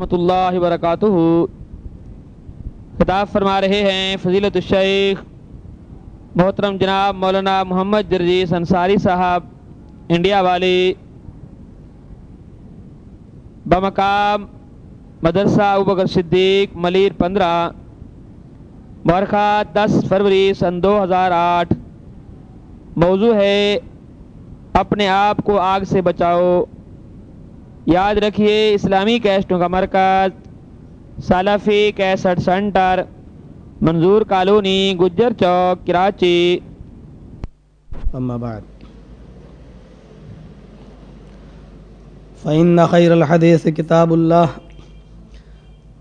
ورحمۃ اللہ وبرکاتہ۔ خطاب فرما رہے ہیں فضیلت الشیخ محترم جناب مولانا محمد جرجیس انصاری صاحب، انڈیا والے۔ بمقام مدرسہ ابکر صدیق، ملیر پندرہ۔ مورخہ دس فروری سن دو ہزار آٹھ۔ موضوع ہے، اپنے آپ کو آگ سے بچاؤ۔ یاد رکھیے اسلامی کیسٹوں کا مرکز سالفی cassette centre, Manzoor Colony, Gujjar Chowk, Karachi. اما بعد۔ فإن خير الحديث كتاب الله،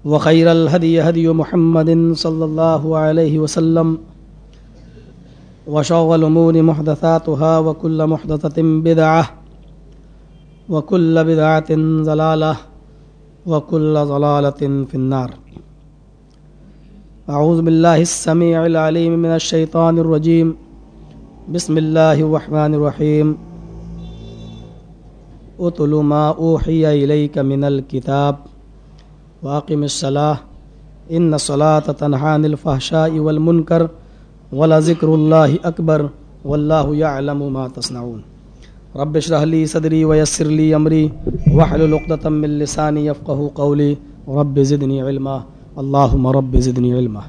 وخير الهدي هدي محمد صلى الله عليه وسلم، وشر الأمور محدثاتها، وكل محدثة بدعة وكل بدعة ضلالة وكل ضلالة في النار. أعوذ بالله السميع العليم من الشيطان الرجيم. بسم الله الرحمن الرحيم. اتل ما اوحي اليك من الكتاب واقم الصلاه ان الصلاه تنهى عن الفحشاء والمنكر ولذكر الله اكبر والله يعلم ما تصنعون. رب اشرح لي صدري ويسر لي امري واحلل عقدة من لساني يفقهوا قولي. رب زدني علما. اللهم رب زدني علما.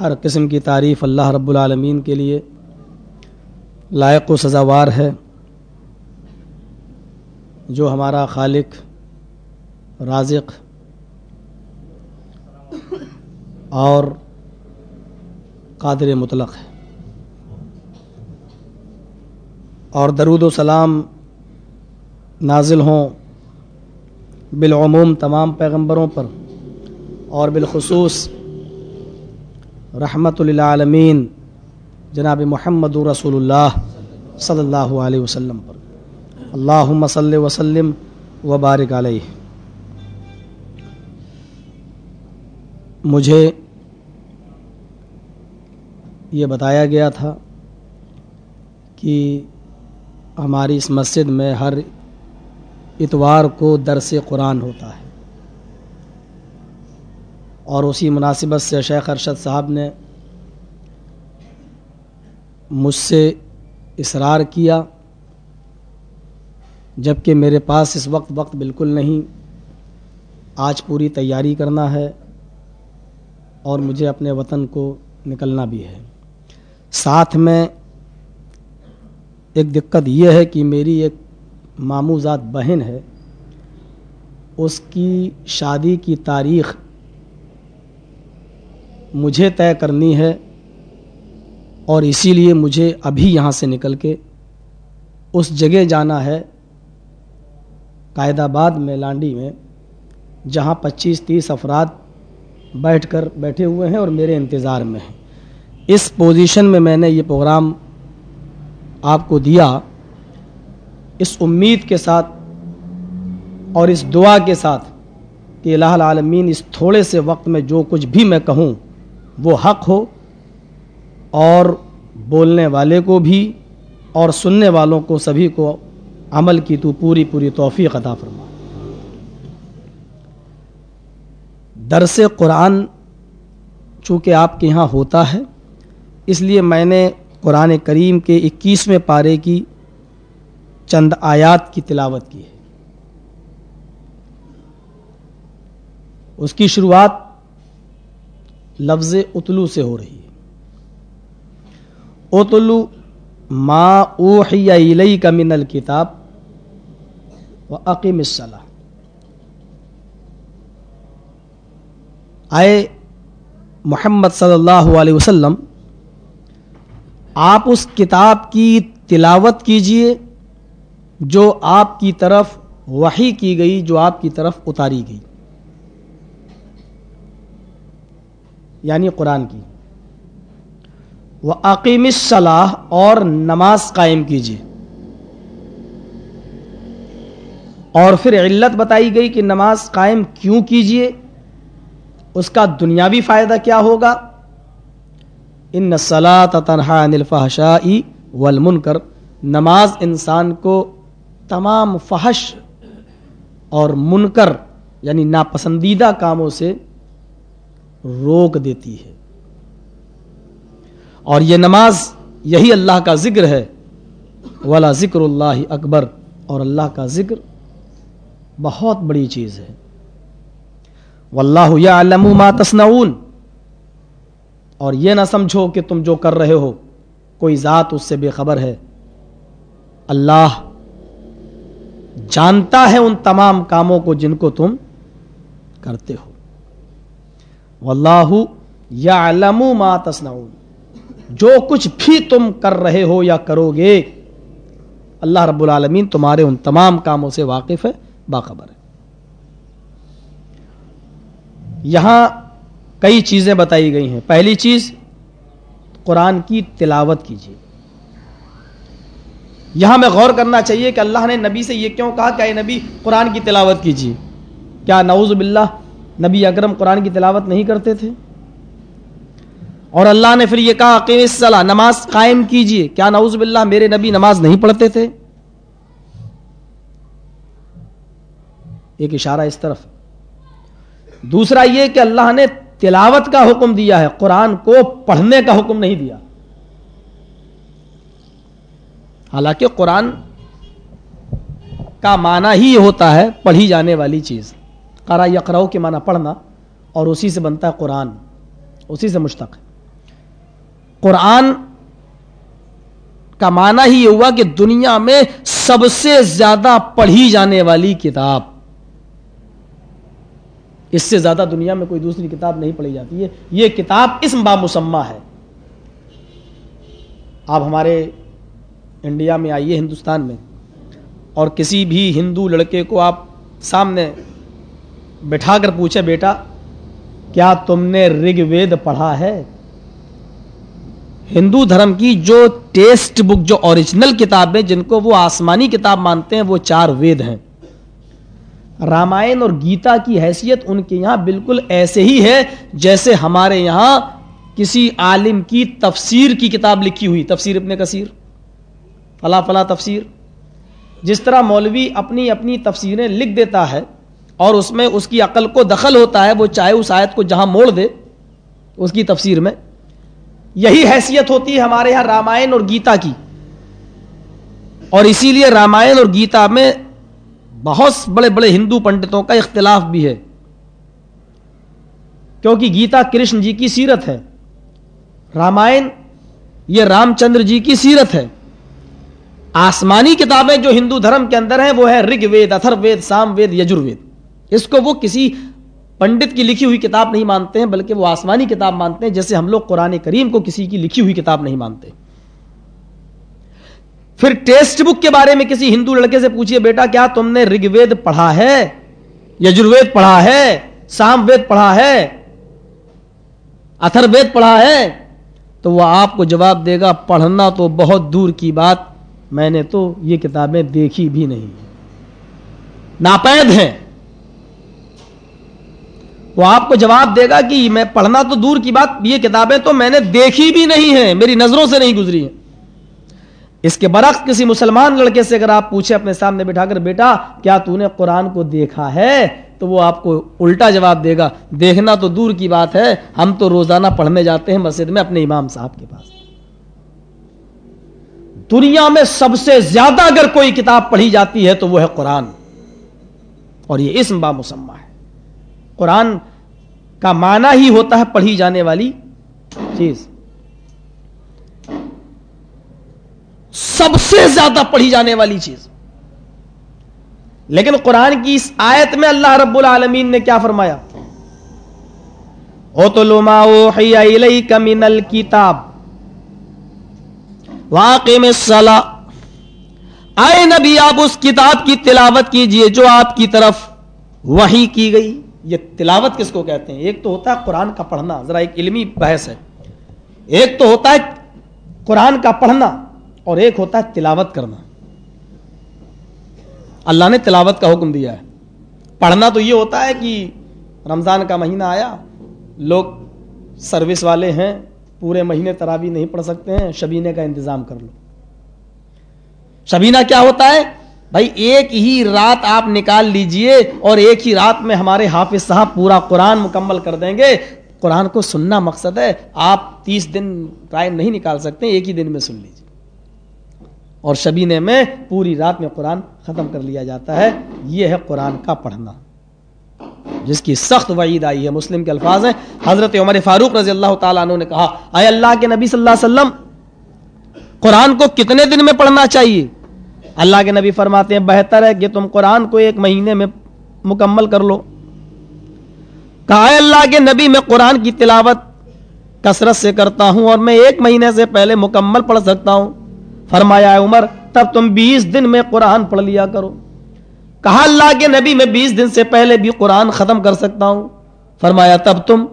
ہر قسم کی تعریف اللہ رب العالمین کے لیے لائق و سزاوار ہے، جو ہمارا خالق، رازق اور قادر مطلق ہے۔ اور درود و سلام نازل ہوں بالعموم تمام پیغمبروں پر اور بالخصوص رحمت للعالمین جناب محمد رسول اللہ صلی اللہ علیہ وسلم پر۔ اللہ صلی وسلم وبارک علیہ۔ مجھے یہ بتایا گیا تھا کہ ہماری اس مسجد میں ہر اتوار کو درس قرآن ہوتا ہے۔ اور اسی مناسبت سے شیخ ارشد صاحب نے مجھ سے اصرار کیا جبکہ میرے پاس اس وقت وقت بالکل نہیں، آج پوری تیاری کرنا ہے اور مجھے اپنے وطن کو نکلنا بھی ہے۔ ساتھ میں ایک دقت یہ ہے کہ میری ایک مامو ذات بہن ہے، اس کی شادی کی تاریخ مجھے طے کرنی ہے اور اسی لیے مجھے ابھی یہاں سے نکل کے اس جگہ جانا ہے قائد آباد میں لانڈی میں، جہاں پچیس تیس افراد بیٹھ کر بیٹھے ہوئے ہیں اور میرے انتظار میں ہیں۔ اس پوزیشن میں میں نے یہ پروگرام آپ کو دیا۔ اس امید کے ساتھ اور اس دعا کے ساتھ کہ الہ العالمین اس تھوڑے سے وقت میں جو کچھ بھی میں کہوں وہ حق ہو اور بولنے والے کو بھی اور سننے والوں کو سبھی کو عمل کی تو پوری پوری توفیق عطا فرما۔ درس قرآن چونکہ آپ کے یہاں ہوتا ہے اس لیے میں نے قرآن کریم کے اکیسویں پارے کی چند آیات کی تلاوت کی ہے۔ اس کی شروعات لفظ اتلو سے ہو رہی ہے۔ اتلو ما اوحی کا من الکتاب و عقیم الصلاح آئے محمد صلی اللہ علیہ وسلم آپ اس کتاب کی تلاوت کیجیے جو آپ کی طرف وحی کی گئی، جو آپ کی طرف اتاری گئی۔ یعنی قرآن کی۔ وہ عقیم صلاح اور نماز قائم کیجیے اور پھر علت بتائی گئی کہ نماز قائم کیوں کیجیے اس کا دنیاوی فائدہ کیا ہوگا؟ ان صلاح تنہا نلفا شاہی والمنکر نماز انسان کو تمام فحش اور منکر یعنی ناپسندیدہ کاموں سے روک دیتی ہے۔ اور یہ نماز یہی اللہ کا ذکر ہے۔ والا ذکر اللہ اکبر اور اللہ کا ذکر بہت بڑی چیز ہے۔ واللہ یعلم ما تصنعون۔ اور یہ نہ سمجھو کہ تم جو کر رہے ہو، کوئی ذات اس سے بے خبر ہے۔ اللہ جانتا ہے ان تمام کاموں کو جن کو تم کرتے ہو۔ واللہ یعلم ما تصنعون۔ جو کچھ بھی تم کر رہے ہو یا کرو گے، اللہ رب العالمین تمہارے ان تمام کاموں سے واقف ہے، باخبر ہے۔ یہاں کئی چیزیں بتائی گئی ہیں۔ پہلی چیز، قرآن کی تلاوت کیجیے یہاں میں غور کرنا چاہیے کہ اللہ نے نبی سے یہ کیوں کہا کہ اے نبی، قرآن کی تلاوت کیجیے کیا نعوذ باللہ، نبی اکرم قرآن کی تلاوت نہیں کرتے تھے؟ اور اللہ نے پھر یہ کہا کہ صلاح نماز قائم کیجیے کیا نعوذ باللہ، میرے نبی نماز نہیں پڑھتے تھے؟ ایک اشارہ اس طرف۔ دوسرا یہ کہ اللہ نے تلاوت کا حکم دیا ہے، قرآن کو پڑھنے کا حکم نہیں دیا۔ حالانکہ قرآن کا معنی ہی ہوتا ہے پڑھی جانے والی چیز۔ قرا یقراؤ کے معنی پڑھنا اور اسی سے بنتا ہے قرآن، اسی سے مشتق۔ ہے قرآن کا معنی ہی یہ ہوا کہ دنیا میں سب سے زیادہ پڑھی جانے والی کتاب۔ اس سے زیادہ دنیا میں کوئی دوسری کتاب نہیں پڑھی جاتی ہے۔ یہ کتاب اسم با مسمہ ہے۔ آپ ہمارے انڈیا میں آئیے ہندوستان میں اور کسی بھی ہندو لڑکے کو آپ سامنے بٹھا کر پوچھے بیٹا، کیا تم نے رگ وید پڑھا ہے؟ ہندو دھرم کی جو ٹیسٹ بک، جو اوریجنل کتابیں جن کو وہ آسمانی کتاب مانتے ہیں، وہ چار وید ہیں۔ رامائن اور گیتا کی حیثیت ان کے یہاں بالکل ایسے ہی ہے جیسے ہمارے یہاں کسی عالم کی تفسیر کی کتاب لکھی ہوئی، تفسیر ابن کثیر۔ فلا فلا تفسیر۔ جس طرح مولوی اپنی اپنی تفسیریں لکھ دیتا ہے اور اس میں اس کی عقل کو دخل ہوتا ہے، وہ چاہے اس آیت کو جہاں موڑ دے، اس کی تفسیر میں۔ یہی حیثیت ہوتی ہے ہمارے یہاں رامائن اور گیتا کی۔ اور اسی لیے رامائن اور گیتا میں بہت بڑے بڑے ہندو پنڈتوں کا اختلاف بھی ہے۔ کیونکہ گیتا کرشن جی کی سیرت ہے۔ رامائن، یہ رام چندر جی کی سیرت ہے۔ آسمانی کتابیں جو ہندو دھرم کے اندر ہیں، وہ ہے رگ وید اتھر وید سام وید یجر اس کو وہ کسی پنڈت کی لکھی ہوئی کتاب نہیں مانتے ہیں، بلکہ وہ آسمانی کتاب مانتے ہیں، جیسے ہم لوگ قرآن کریم کو کسی کی لکھی ہوئی کتاب نہیں مانتے۔ پھر ٹیسٹ بک کے بارے میں کسی ہندو لڑکے سے پوچھئے، بیٹا، کیا تم نے رگ وید پڑھا ہے؟ یجروید پڑھا ہے؟ سام وید پڑھا ہے؟ اتھر وید پڑھا ہے؟ تو وہ آپ کو جواب دے گا، پڑھنا تو بہت دور کی بات، میں نے تو یہ کتابیں دیکھی بھی نہیں۔ ناپید ہیں۔ وہ آپ کو جواب دے گا کہ میں پڑھنا تو دور کی بات، یہ کتابیں تو میں نے دیکھی بھی نہیں ہیں، میری نظروں سے نہیں گزری ہیں۔ اس کے برعکس کسی مسلمان لڑکے سے اگر آپ پوچھیں اپنے سامنے بٹھا کر، بیٹا، کیا تو نے قرآن کو دیکھا ہے؟ تو وہ آپ کو الٹا جواب دے گا، دیکھنا تو دور کی بات ہے، ہم تو روزانہ پڑھنے جاتے ہیں مسجد میں اپنے امام صاحب کے پاس۔ دنیا میں سب سے زیادہ اگر کوئی کتاب پڑھی جاتی ہے تو وہ ہے قرآن۔ اور یہ اسم با مسمہ ہے۔ قرآن کا معنی ہی ہوتا ہے پڑھی جانے والی چیز۔ سب سے زیادہ پڑھی جانے والی چیز۔ لیکن قرآن کی اس آیت میں اللہ رب العالمین نے کیا فرمایا؟ من کتاب واقع میں آئے نبی، آپ اس کتاب کی تلاوت کیجیے جو آپ کی طرف وہی کی گئی۔ یہ تلاوت کس کو کہتے ہیں؟ ایک تو ہوتا ہے قرآن کا پڑھنا، ذرا ایک علمی بحث ہے۔ ایک تو ہوتا ہے قرآن کا پڑھنا۔ اور ایک ہوتا ہے تلاوت کرنا۔ اللہ نے تلاوت کا حکم دیا ہے۔ پڑھنا تو یہ ہوتا ہے کہ رمضان کا مہینہ آیا، لوگ سروس والے ہیں، پورے مہینے تراوی نہیں پڑھ سکتے ہیں، شبینے کا انتظام کر لو۔ شبینہ کیا ہوتا ہے؟ بھائی، ایک ہی رات آپ نکال لیجیے اور ایک ہی رات میں ہمارے حافظ صاحب پورا قرآن مکمل کر دیں گے۔ قرآن کو سننا مقصد ہے، آپ تیس دن ٹائم نہیں نکال سکتے، ایک ہی دن میں سن لیجیے اور شبینے میں پوری رات میں قرآن ختم کر لیا جاتا ہے۔ یہ ہے قرآن کا پڑھنا۔ جس کی سخت وعید آئی ہے، مسلم کے الفاظ ہیں۔ حضرت عمر فاروق رضی اللہ تعالیٰ عنہ نے کہا، اے اللہ کے نبی صلی اللہ علیہ وسلم، قرآن کو کتنے دن میں پڑھنا چاہیے؟ اللہ کے نبی فرماتے ہیں، بہتر ہے کہ تم قرآن کو ایک مہینے میں مکمل کر لو۔ کہا، اے اللہ کے نبی، میں قرآن کی تلاوت کثرت سے کرتا ہوں اور میں ایک مہینے سے پہلے مکمل پڑھ سکتا ہوں۔ فرمایا عمر، تب تم بیس دن میں قرآن پڑھ لیا کرو۔ کہا اللہ کے نبی، میں بیس دن سے پہلے بھی قرآن ختم کر سکتا ہوں۔ فرمایا، تب تم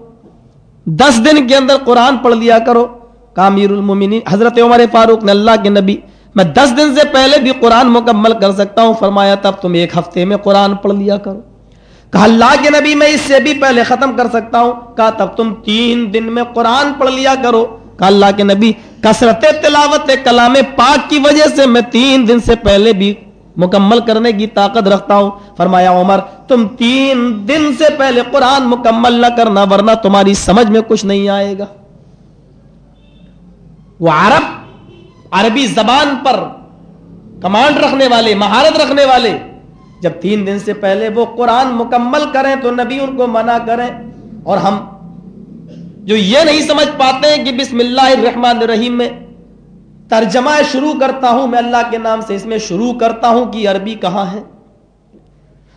دس دن کے اندر قرآن پڑھ لیا کرو۔ کامیر المومنین، حضرت عمر فاروق نے اللہ کے نبی، میں دس دن سے پہلے بھی قرآن مکمل کر سکتا ہوں۔ فرمایا، تب تم ایک ہفتے میں قرآن پڑھ لیا کرو۔ کہا، اللہ کے نبی، میں اس سے بھی پہلے ختم کر سکتا ہوں۔ کہا، تب تم تین دن میں قرآن پڑھ لیا کرو۔ کہا، اللہ کے نبی کثرت تلاوت کلام پاک کی وجہ سے میں تین دن سے پہلے بھی مکمل کرنے کی طاقت رکھتا ہوں۔ فرمایا عمر، تم تین دن سے پہلے قرآن مکمل نہ کرنا ورنہ تمہاری سمجھ میں کچھ نہیں آئے گا۔ وہ عرب، عربی زبان پر کمانڈ رکھنے والے، مہارت رکھنے والے، جب تین دن سے پہلے وہ قرآن مکمل کریں تو نبی ان کو منع کریں اور ہم جو یہ نہیں سمجھ پاتے کہ بسم اللہ الرحمن الرحیم میں ترجمہ شروع کرتا ہوں، میں اللہ کے نام سے اس میں شروع کرتا ہوں کہ عربی کہاں ہے؟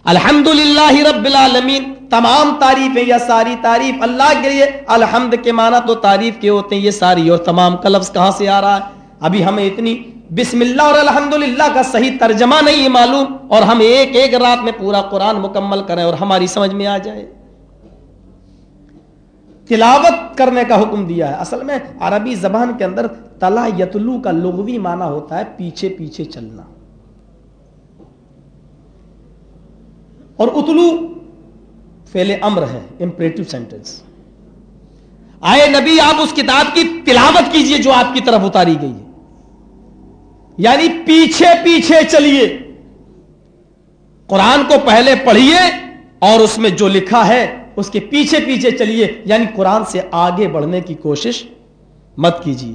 الحمد للہ رب العالمین، تمام تعریفیں یا ساری تعریف اللہ کے لیے، الحمد کے معنی تو تعریف کے ہوتے ہیں، یہ ساری اور تمام کا لفظ کہاں سے آ رہا ہے؟ ابھی ہمیں اتنی بسم اللہ اور الحمد کا صحیح ترجمہ نہیں معلوم اور ہم ایک ایک رات میں پورا قرآن مکمل کریں اور ہماری سمجھ میں آ جائے۔ تلاوت کرنے کا حکم دیا ہے۔ اصل میں عربی زبان کے اندر تلا یتلو کا لغوی معنی ہوتا ہے پیچھے پیچھے چلنا۔ اور اتلو فیل امر ہے امپریٹو سینٹینس آئے نبی، آپ اس کتاب کی تلاوت کیجیے جو آپ کی طرف اتاری گئی ہے۔ یعنی پیچھے پیچھے چلیے۔ قرآن کو پہلے پڑھیے اور اس میں جو لکھا ہے اس کے پیچھے پیچھے چلیے یعنی قرآن سے آگے بڑھنے کی کوشش مت کیجیے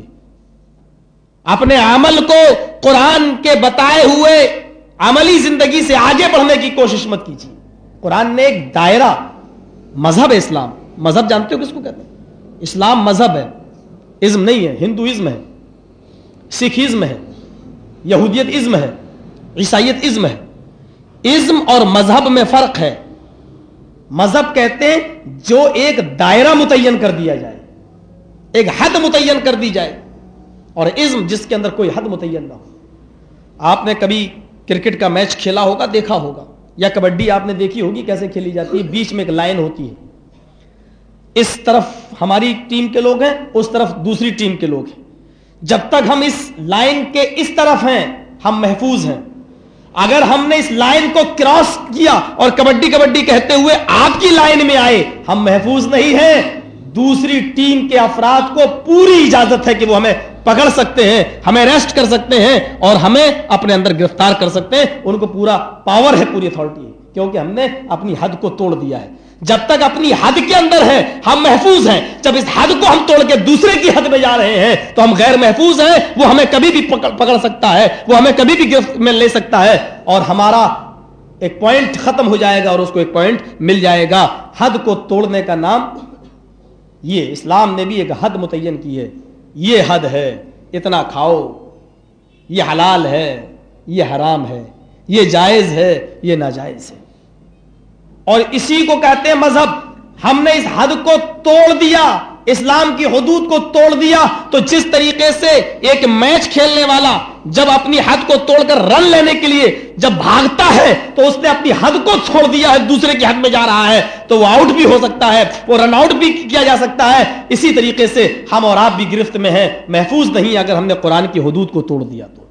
اپنے عمل کو قرآن کے بتائے ہوئے عملی زندگی سے آگے بڑھنے کی کوشش مت کیجیے قرآن نے ایک دائرہ، مذہب ہے اسلام۔ مذہب جانتے ہو کس کو کہتے ہیں؟ اسلام مذہب ہے۔ ازم نہیں ہے، ہندوازم ہے۔ سکھ ازم ہے۔ یہودیت ازم ہے۔ عیسائیت ازم ہے۔ ازم اور مذہب میں فرق ہے۔ مذہب کہتے ہیں جو ایک دائرہ متعین کر دیا جائے، ایک حد متعین کر دی جائے اور ازم جس کے اندر کوئی حد متعین نہ ہو۔ آپ نے کبھی کرکٹ کا میچ کھیلا ہوگا، دیکھا ہوگا، یا کبڈی آپ نے دیکھی ہوگی کیسے کھیلی جاتی ہے؟ بیچ میں ایک لائن ہوتی ہے۔ اس طرف ہماری ٹیم کے لوگ ہیں، اس طرف دوسری ٹیم کے لوگ ہیں۔ جب تک ہم اس لائن کے اس طرف ہیں، ہم محفوظ ہیں۔ اگر ہم نے اس لائن کو کراس کیا اور کبڈی کبڈی کہتے ہوئے آپ کی لائن میں آئے، ہم محفوظ نہیں ہیں۔ دوسری ٹیم کے افراد کو پوری اجازت ہے کہ وہ ہمیں پکڑ سکتے ہیں، ہمیں ریسٹ کر سکتے ہیں اور ہمیں اپنے اندر گرفتار کر سکتے ہیں۔ ان کو پورا پاور ہے، پوری اتارٹی کیونکہ ہم نے اپنی حد کو توڑ دیا ہے۔ جب تک اپنی حد کے اندر ہے ہم محفوظ ہیں۔ جب اس حد کو ہم توڑ کے دوسرے کی حد میں جا رہے ہیں، تو ہم غیر محفوظ ہیں، وہ ہمیں کبھی بھی پکڑ سکتا ہے، وہ ہمیں کبھی بھی گرفت میں لے سکتا ہے۔ اور ہمارا ایک پوائنٹ ختم ہو جائے گا اور اس کو ایک پوائنٹ مل جائے گا۔ حد کو توڑنے کا نام، یہ اسلام نے بھی ایک حد متعین کی ہے۔ یہ حد ہے، اتنا کھاؤ، یہ حلال ہے، یہ حرام ہے، یہ جائز ہے، یہ ناجائز ہے۔ اور اسی کو کہتے ہیں مذہب۔ ہم نے اس حد کو توڑ دیا، اسلام کی حدود کو توڑ دیا۔ تو جس طریقے سے ایک میچ کھیلنے والا جب اپنی حد کو توڑ کر رن لینے کے لیے جب بھاگتا ہے، تو اس نے اپنی حد کو چھوڑ دیا ہے، دوسرے کی حد میں جا رہا ہے۔ تو وہ آؤٹ بھی ہو سکتا ہے، وہ رن آؤٹ بھی کیا جا سکتا ہے۔ اسی طریقے سے ہم اور آپ بھی گرفت میں ہیں، محفوظ نہیں اگر ہم نے قرآن کی حدود کو توڑ دیا تو۔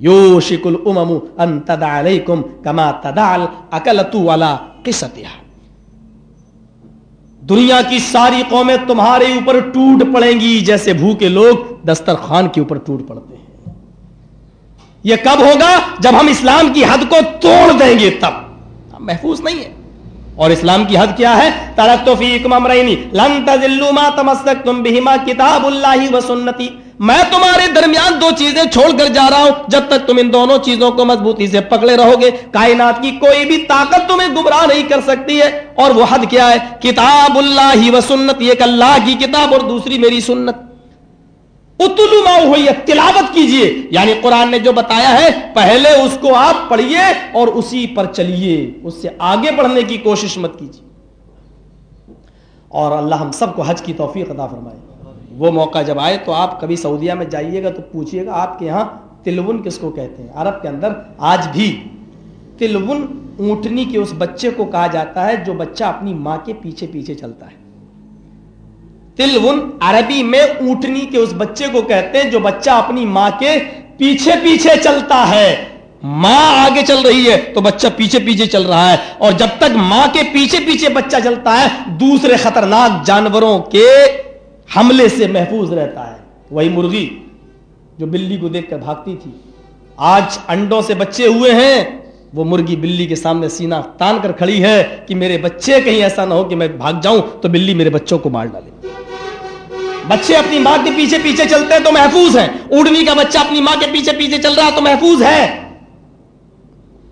یو شکل الامم ان تدع علیکم کما تدع الاکلتو والا قصتها دنیا کی ساری قومیں تمہارے اوپر ٹوٹ پڑیں گی، جیسے بھوکے لوگ دسترخوان کے اوپر ٹوٹ پڑتے ہیں۔ یہ کب ہوگا؟ جب ہم اسلام کی حد کو توڑ دیں گے، تب۔ محفوظ نہیں ہے اور اسلام کی حد کیا ہے؟ ترک تو فیکم امرینی لن تذلوا ما تمسکتم بهما کتاب اللہ و سنتی۔ میں تمہارے درمیان دو چیزیں چھوڑ کر جا رہا ہوں۔ جب تک تم ان دونوں چیزوں کو مضبوطی سے پکڑے رہو گے، کائنات کی کوئی بھی طاقت تمہیں گمراہ نہیں کر سکتی ہے۔ اور وہ حد کیا ہے؟ کتاب اللہ و سنت ایک اللہ کی کتاب اور دوسری میری سنت۔ اتلو ما ہوئی تلاوت کیجیے۔ یعنی قرآن نے جو بتایا ہے، پہلے اس کو آپ پڑھیے اور اسی پر چلیے اس سے آگے بڑھنے کی کوشش مت کیجیے اور اللہ ہم سب کو حج کی توفیق عطا فرمائے۔ وہ موقع جب آئے تو آپ کبھی سعودیہ میں جائیے گا تو پوچھئے گا آپ کے یہاں تلون کس کو کہتے ہیں؟ عرب کے اندر آج بھی تلون اونٹنی کے اس بچے کو کہا جاتا ہے جو بچہ اپنی ماں کے پیچھے پیچھے چلتا ہے۔ تلون عربی میں اونٹنی کے اس بچے کو کہتے ہیں جو بچہ اپنی ماں کے پیچھے پیچھے چلتا ہے۔ ماں آگے چل رہی ہے تو بچہ پیچھے پیچھے چل رہا ہے اور جب تک ماں کے پیچھے پیچھے بچہ چلتا ہے دوسرے خطرناک جانوروں کے حملے سے محفوظ رہتا ہے۔ وہی مرغی جو بلی کو دیکھ کر بھاگتی تھی۔ آج انڈوں سے بچے ہوئے ہیں۔ وہ مرغی بلی کے سامنے سینہ تان کر کھڑی ہے کہ میرے بچے کہیں ایسا نہ ہو کہ میں بھاگ جاؤں تو بلی میرے بچوں کو مار ڈالے۔ بچے اپنی ماں کے پیچھے پیچھے چلتے ہیں تو محفوظ ہیں۔ اڑنی کا بچہ اپنی ماں کے پیچھے پیچھے چل رہا تو محفوظ ہے۔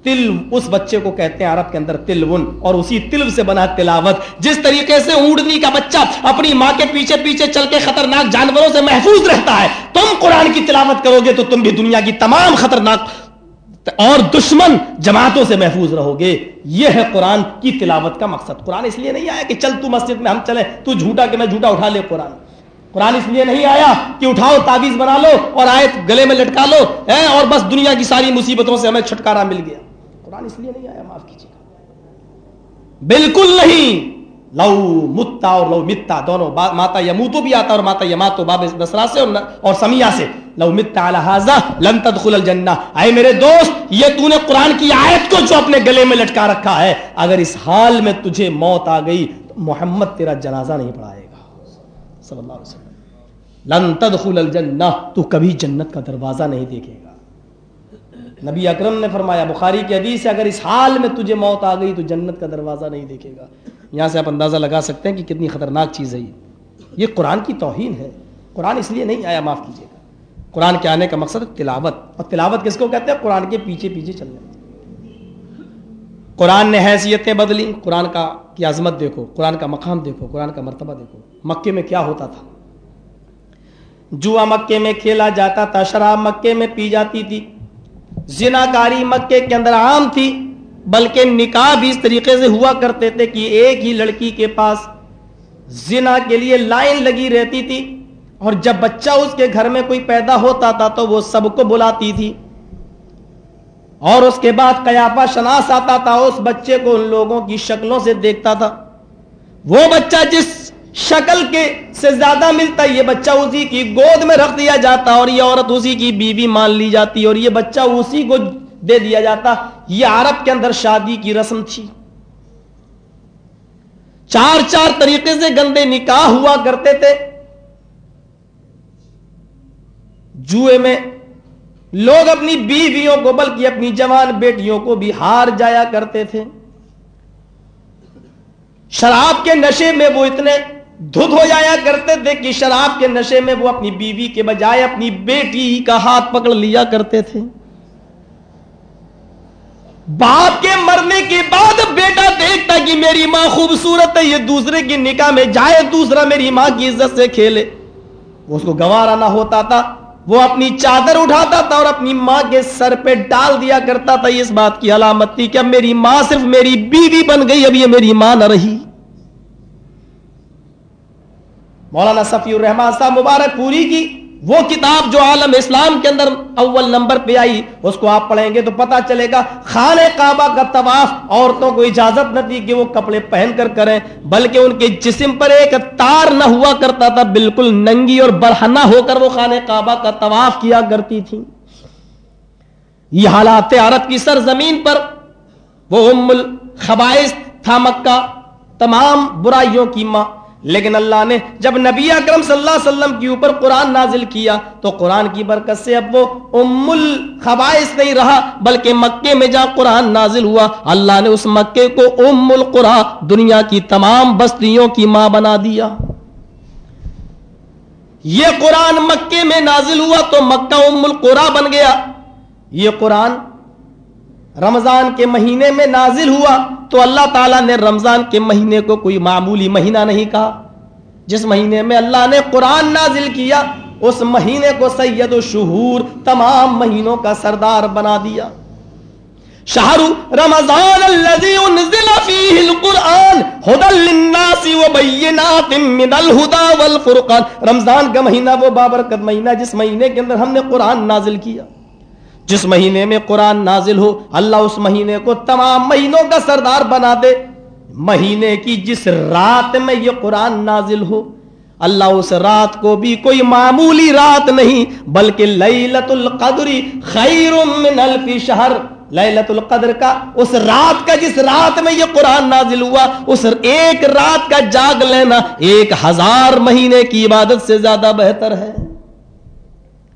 تل اس بچے کو کہتے ہیں عرب کے اندر تلون، اور اسی تل سے بنا تلاوت۔ جس طریقے سے اونڈنی کا بچہ اپنی ماں کے پیچھے پیچھے چل کے خطرناک جانوروں سے محفوظ رہتا ہے، تم قرآن کی تلاوت کرو گے تو تم بھی دنیا کی تمام خطرناک اور دشمن جماعتوں سے محفوظ رہو گے۔ یہ ہے قرآن کی تلاوت کا مقصد۔ قرآن اس لیے نہیں آیا کہ چل تو مسجد میں ہم چلے تو جھوٹا کہ میں جھوٹا اٹھا لے قرآن۔ قرآن اس لیے نہیں آیا کہ اٹھاؤ، تعویذ بنا لو اور آیت گلے میں لٹکا لو اور بس دنیا کی ساری مصیبتوں سے ہمیں چھٹکارا مل گیا۔ قرآن اس لیے نہیں آیا، معاف کیجیے گا۔ بالکل نہیں۔ لو متا اور لو متا، دونوں ماتا یموتو بھی آتا اور ماتا یماتو باب بسرا سے اور سمیا سے۔ لو متا الحاظہ لن تدخل الجنہ۔ اے میرے دوست، یہ تو نے قرآن کی آیت کو جو اپنے گلے میں لٹکا رکھا ہے۔ اگر اس حال میں تجھے موت آ گئی، تو محمد تیرا جنازہ نہیں پڑھائے گا۔ صلی اللہ علیہ وسلم۔ لن تدخل الجنہ۔ تو کبھی جنت کا دروازہ نہیں دیکھے گا۔ نبی اکرم نے فرمایا، بخاری کی حدیث ہے، اگر اس حال میں تجھے موت آ گئی تو جنت کا دروازہ نہیں دیکھے گا۔ یہاں سے آپ اندازہ لگا سکتے ہیں کہ کتنی خطرناک چیز ہے یہ۔ یہ قرآن کی توہین ہے۔ قرآن اس لیے نہیں آیا، معاف کیجیے گا۔ قرآن کے آنے کا مقصد تلاوت۔ اور تلاوت کس کو کہتے ہیں؟ قرآن کے پیچھے پیچھے چلنے۔ قرآن نے حیثیتیں بدلی۔ قرآن کا کی عظمت دیکھو، قرآن کا مقام دیکھو، قرآن کا مرتبہ دیکھو۔ مکے میں کیا ہوتا تھا؟ جوا مکے میں کھیلا جاتا تھا، شراب مکے میں پی جاتی تھی۔ زنا کاری مکے کے اندر عام تھی، بلکہ نکاح بھی اس طریقے سے ہوا کرتے تھے کہ ایک ہی لڑکی کے پاس زنا کے لیے لائن لگی رہتی تھی اور جب بچہ اس کے گھر میں کوئی پیدا ہوتا تھا تو وہ سب کو بلاتی تھی۔ اور اس کے بعد قیافہ شناس آتا تھا، اس بچے کو ان لوگوں کی شکلوں سے دیکھتا تھا۔ وہ بچہ جس شکل کے سے زیادہ ملتا یہ بچہ اسی کی گود میں رکھ دیا جاتا اور یہ عورت اسی کی بیوی مان لی جاتی اور یہ بچہ اسی کو دے دیا جاتا۔ یہ عرب کے اندر شادی کی رسم تھی۔ چار چار طریقے سے گندے نکاح ہوا کرتے تھے۔ جوئے میں لوگ اپنی بیویوں کو بلکہ اپنی جوان بیٹیوں کو بھی ہار جایا کرتے تھے۔ شراب کے نشے میں وہ اتنے دھد ہو جایا کرتے تھے کہ شراب کے نشے میں وہ اپنی بیوی کے بجائے اپنی بیٹی کا ہاتھ پکڑ لیا کرتے تھے۔ باپ کے مرنے کے بعد بیٹا دیکھتا کہ میری ماں خوبصورت ہے، یہ دوسرے کی نکاح میں جائے، دوسرا میری ماں کی عزت سے کھیلے۔ وہ اس کو گوارا نہ ہوتا تھا، وہ اپنی چادر اٹھاتا تھا اور اپنی ماں کے سر پہ ڈال دیا کرتا تھا۔ اس بات کی علامت تھی کہ اب میری ماں صرف میری بیوی بن گئی، اب یہ میری ماں نہ رہی۔ مولانا صفی الرحمان صاحب مبارک پوری کی وہ کتاب جو عالم اسلام کے اندر اول نمبر پہ آئی، اس کو آپ پڑھیں گے تو پتا چلے گا خانہ کعبہ کا طواف عورتوں کو اجازت نہ دی کہ وہ کپڑے پہن کر کریں، بلکہ ان کے جسم پر ایک تار نہ ہوا کرتا تھا، بالکل ننگی اور برہنہ ہو کر وہ خانہ کعبہ کا طواف کیا کرتی تھی۔ یہ حالات عرب کی سرزمین پر وہ ام الخبائش تھا مکہ، تمام برائیوں کی ماں۔ لیکن اللہ نے جب نبی اکرم صلی اللہ علیہ وسلم کے اوپر قرآن نازل کیا تو قرآن کی برکت سے اب وہ ام الخبائث نہیں رہا، بلکہ مکے میں جہاں قرآن نازل ہوا، اللہ نے اس مکے کو ام القرا دنیا کی تمام بستیوں کی ماں بنا دیا۔ یہ قرآن مکے میں نازل ہوا تو مکہ ام القرا بن گیا۔ یہ قرآن رمضان کے مہینے میں نازل ہوا تو اللہ تعالیٰ نے رمضان کے مہینے کو کوئی معمولی مہینہ نہیں کہا۔ جس مہینے میں اللہ نے قرآن نازل کیا، اس مہینے کو سید و شہور تمام مہینوں کا سردار بنا دیا۔ شہر رمضان الذي انزل فيه القرآن هدى للناس وبينات من الهدى والفرقان۔ رمضان کا مہینہ وہ بابرکت مہینہ جس مہینے کے اندر ہم نے قرآن نازل کیا۔ جس مہینے میں قرآن نازل ہو، اللہ اس مہینے کو تمام مہینوں کا سردار بنا دے۔ مہینے کی جس رات میں یہ قرآن نازل ہو، اللہ اس رات کو بھی کوئی معمولی رات نہیں، بلکہ لیلت القدر خیر من الف شہر۔ لیلت القدر کا، اس رات کا جس رات میں یہ قرآن نازل ہوا، اس ایک رات کا جاگ لینا ایک ہزار مہینے کی عبادت سے زیادہ بہتر ہے۔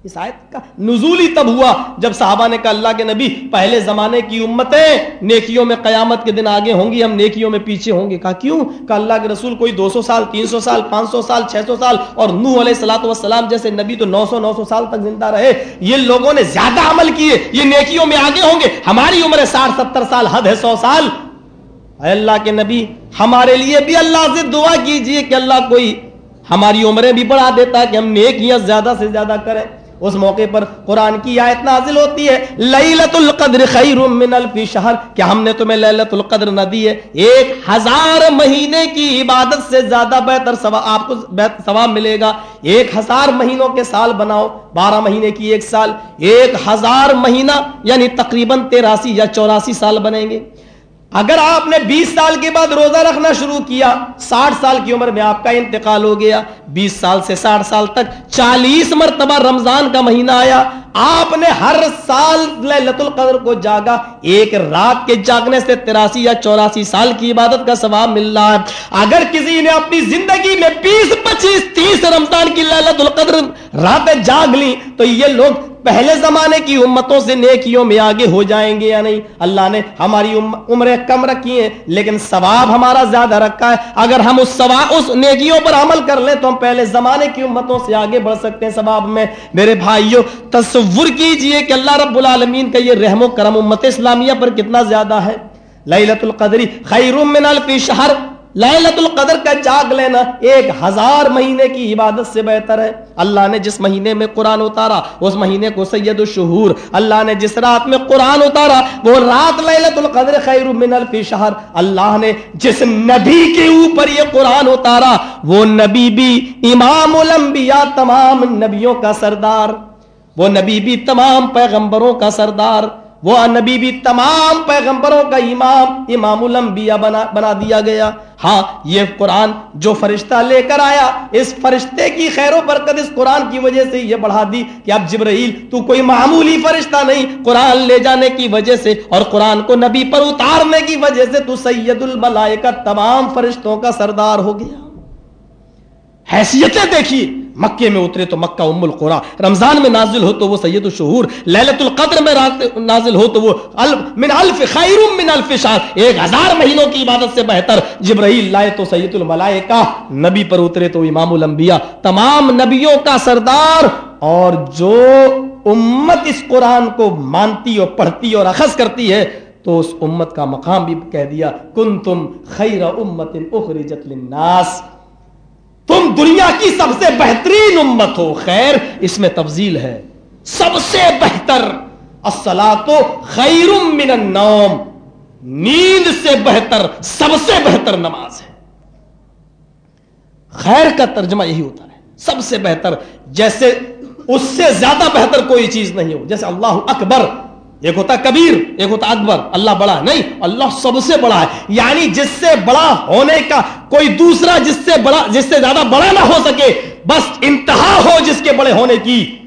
اس آیت کا نزولی تب ہوا جب صحابہ نے کہا اللہ کے نبی، پہلے زمانے کی امتیں نیکیوں میں قیامت کے دن آگے ہوں گی، ہم نیکیوں میں پیچھے ہوں گے۔ کہا کیوں؟ کہا اللہ کے رسول کوئی دو سو سال، تین سو سال، پانچ سو سال، چھ سو سال اور نو علیہ السلاۃ والسلام جیسے نبی تو نو سو نو سو سال تک زندہ رہے۔ یہ لوگوں نے زیادہ عمل کیے، یہ نیکیوں میں آگے ہوں گے۔ ہماری عمر ہے ساٹھ، ستر سال، حد ہے سو سال۔ اے اللہ کے نبی، ہمارے لیے بھی اللہ سے دعا کیجیے کہ اللہ کوئی ہماری عمریں بھی بڑھا دیتا ہے کہ ہم نیکیاں زیادہ سے زیادہ کریں۔ اس موقع پر قرآن کی آیت نازل ہوتی ہے لیلت القدر خیر من الف شہر کیا ہم نے تمہیں لیلت القدر نہ دی ہے؟ ایک ہزار مہینے کی عبادت سے زیادہ بہتر ثواب آپ کو ثواب ملے گا۔ ایک ہزار مہینوں کے سال بناؤ، بارہ مہینے کی ایک سال۔ ایک ہزار مہینہ یعنی تقریباً تیراسی یا چوراسی سال بنیں گے۔ اگر آپ نے بیس سال کے بعد روزہ رکھنا شروع کیا، ساٹھ سال کی عمر میں آپ کا انتقال ہو گیا، بیس سال سے ساٹھ سال تک، چالیس مرتبہ رمضان کا مہینہ آیا، آپ نے ہر سال لیلت القدر کو جاگا، ایک رات کے جاگنے سے تراسی یا چوراسی سال کی عبادت کا ثواب مل رہا ہے۔ اگر کسی نے اپنی زندگی میں بیس، پچیس، تیس رمضان کی لیلت القدر راتیں جاگ لی تو یہ لوگ پہلے زمانے کی امتوں سے نیکیوں میں آگے ہو جائیں گے یا نہیں؟ اللہ نے ہماری عمریں کم رکھی ہیں، لیکن ثواب ہمارا زیادہ رکھا ہے۔ اگر ہم اس ثواب، اس نیکیوں پر عمل کر لیں تو ہم پہلے زمانے کی امتوں سے آگے بڑھ سکتے ہیں ثواب میں۔ میرے بھائیوں تصور کیجیے کہ اللہ رب العالمین کا یہ رحم و کرم امت اسلامیہ پر کتنا زیادہ ہے۔ لیلت القدری خیر من الف شہر لیلت القدر کا جاگ لینا ایک ہزار مہینے کی عبادت سے بہتر ہے۔ اللہ نے جس مہینے میں قرآن اتارا، اس مہینے کو سید الشہور۔ اللہ نے جس رات میں قرآن اتارا، وہ رات لیلت القدر خیر من الف شہر۔ اللہ نے جس نبی کے اوپر یہ قرآن اتارا، وہ نبی بھی امام الانبیاء، تمام نبیوں کا سردار۔ وہ نبی بھی تمام پیغمبروں کا سردار۔ وہ نبی بھی تمام پیغمبروں کا امام امام الانبیاء بنا بنا دیا گیا۔ ہاں یہ قرآن جو فرشتہ لے کر آیا، اس فرشتے کی خیر و برکت اس قرآن کی وجہ سے یہ بڑھا دی کہ اب جبرائیل، تو کوئی معمولی فرشتہ نہیں۔ قرآن لے جانے کی وجہ سے اور قرآن کو نبی پر اتارنے کی وجہ سے تو سید الملائکہ تمام فرشتوں کا سردار ہو گیا۔ حیثیتیں دیکھیے۔ مکے میں اترے تو مکہ ام القرا۔ رمضان میں نازل ہو تو وہ سید الشہور للت القدر میں نازل ہو تو وہ من الف خیر من الف شہر۔ ایک ہزار مہینوں کی عبادت سے بہتر۔ جبرائیل لائے تو سید الملائکہ۔ نبی پر اترے تو امام الانبیاء۔ تمام نبیوں کا سردار۔ اور جو امت اس قرآن کو مانتی اور پڑھتی اور اخذ کرتی ہے، تو اس امت کا مقام بھی کہہ دیا کن تم خیر امت اخرجت للناس۔ تم دنیا کی سب سے بہترین امت ہو۔ خیر، اس میں تفضیل ہے۔ سب سے بہتر۔ تو خیر من النوم۔ نیند سے بہتر، سب سے بہتر نماز ہے۔ خیر کا ترجمہ یہی ہوتا ہے۔ سب سے بہتر، جیسے اس سے زیادہ بہتر کوئی چیز نہیں ہو، جیسے اللہ اکبر ایک ہوتا کبیر، ایک ہوتا اکبر، اللہ بڑا نہیں، اللہ سب سے بڑا ہے۔ یعنی جس سے بڑا ہونے کا کوئی دوسرا جس سے بڑا، جس سے زیادہ بڑا نہ ہو سکے، بس انتہا ہو جس کے بڑے ہونے کی۔